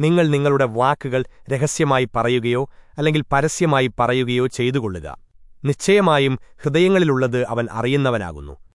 നിങ്ങൾ നിങ്ങളുടെ വാക്കുകൾ രഹസ്യമായി പറയുകയോ അല്ലെങ്കിൽ പരസ്യമായി പറയുകയോ ചെയ്തുകൊള്ളുക. നിശ്ചയമായും ഹൃദയങ്ങളിലുള്ളത് അവൻ അറിയുന്നവനാകുന്നു.